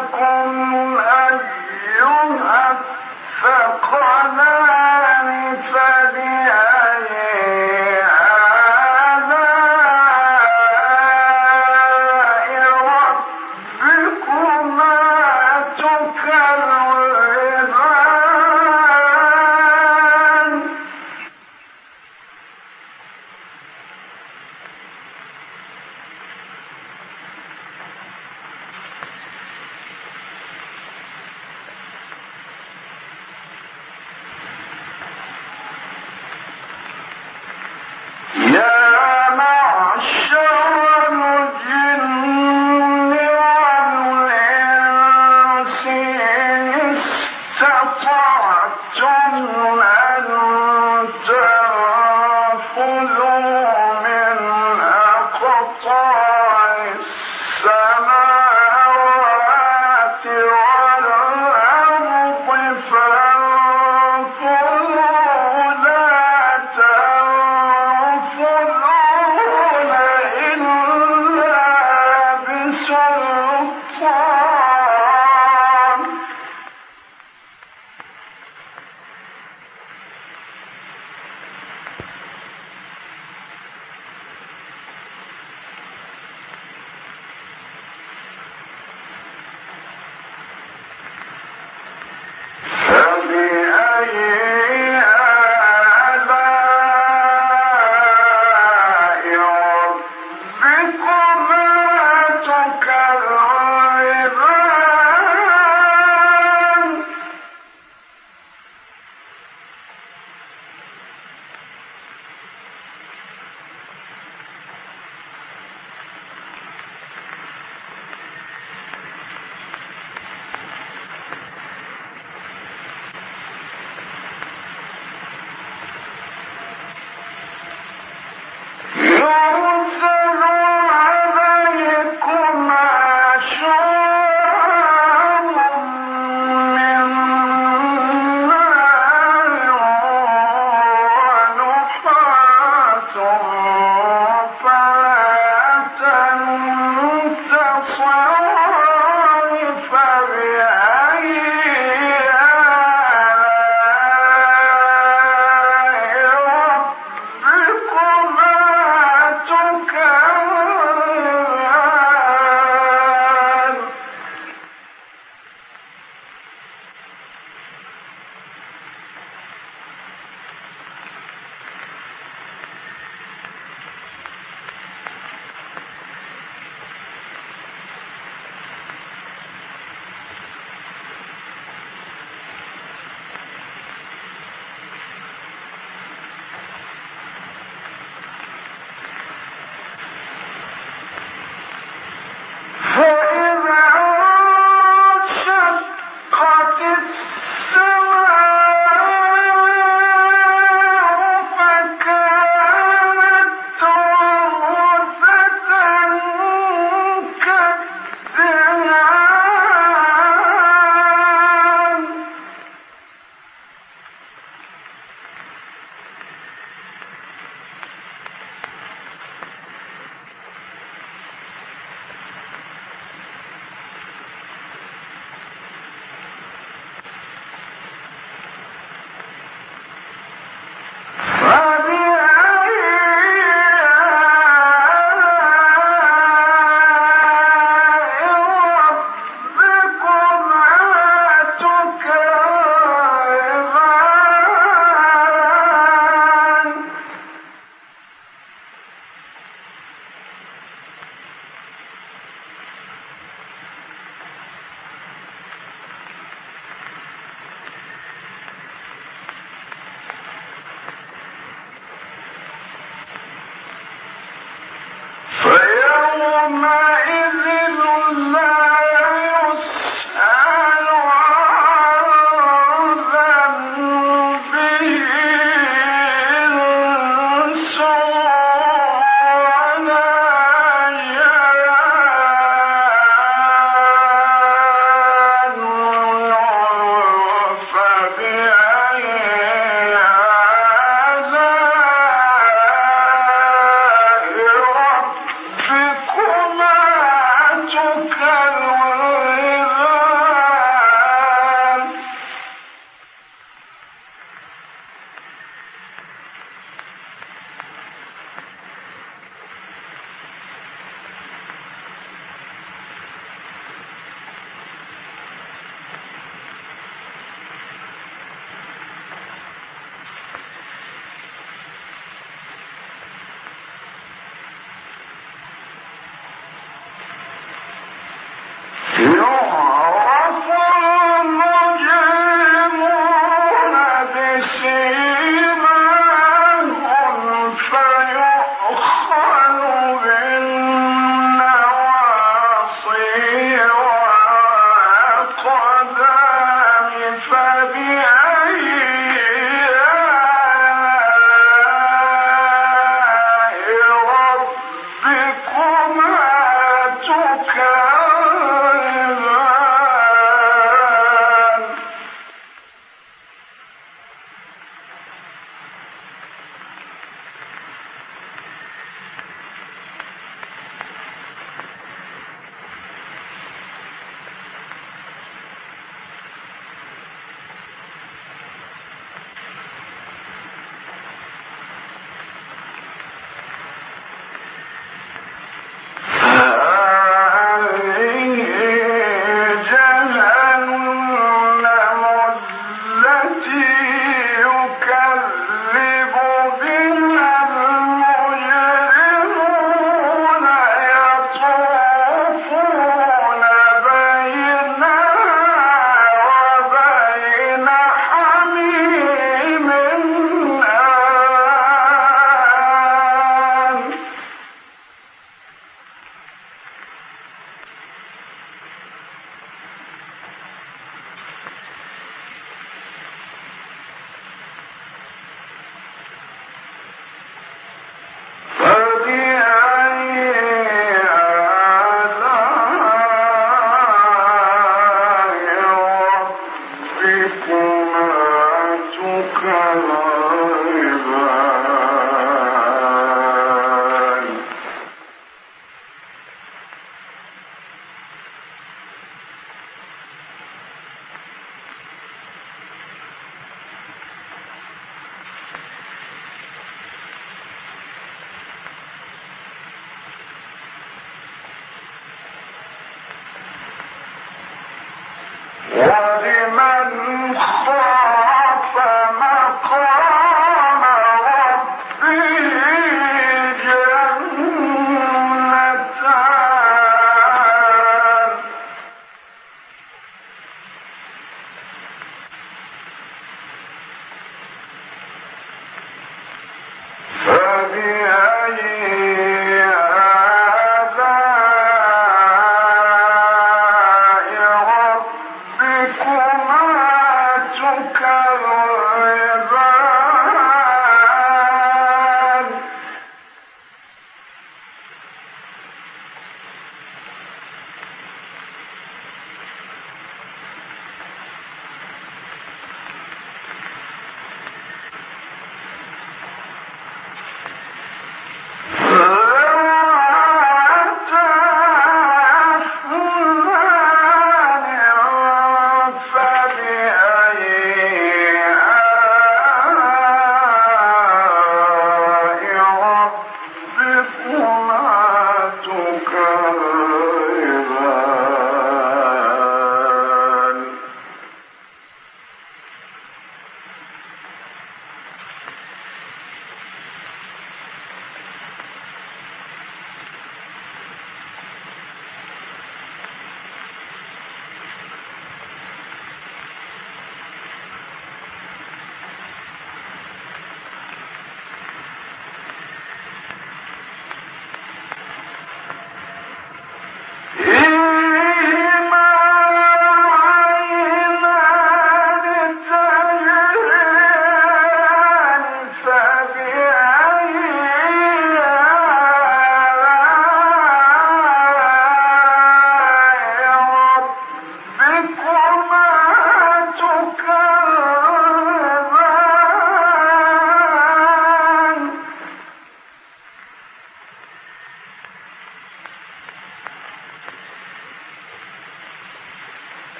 أَفَمَا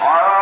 All right.